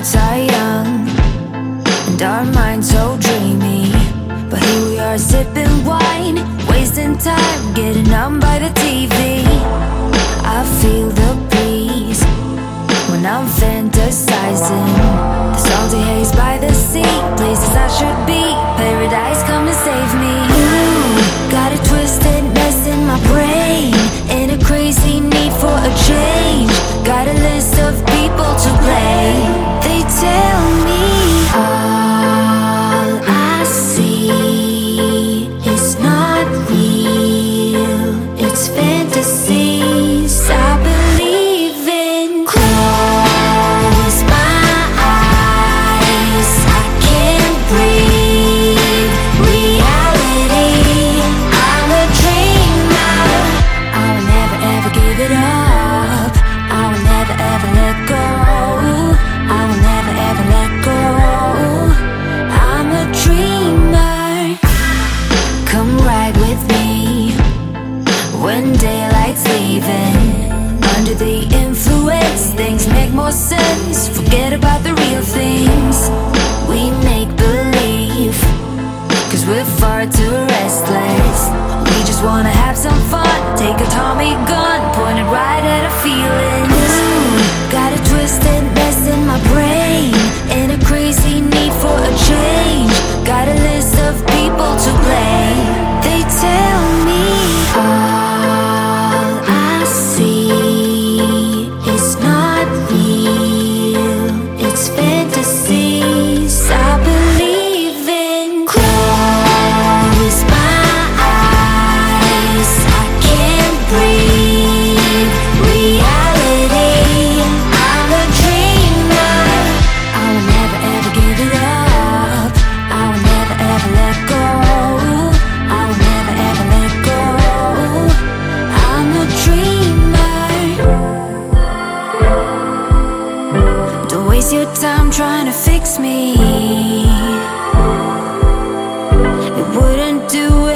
hearts are young and our minds so dreamy. But here we are sipping wine, wasting time, getting numb by the TV. I feel the breeze when I'm fantasizing. The salty haze by the sea, places I should be. Paradise, come and save me. Ooh, got a twisted Come ride with me when daylight's leaving. Under the influence, things make more sense. Forget about the real things. We make believe. Cause we're far too restless. We just wanna have some fun. Take a Tommy gun, point it right waste your time trying to fix me. It wouldn't do.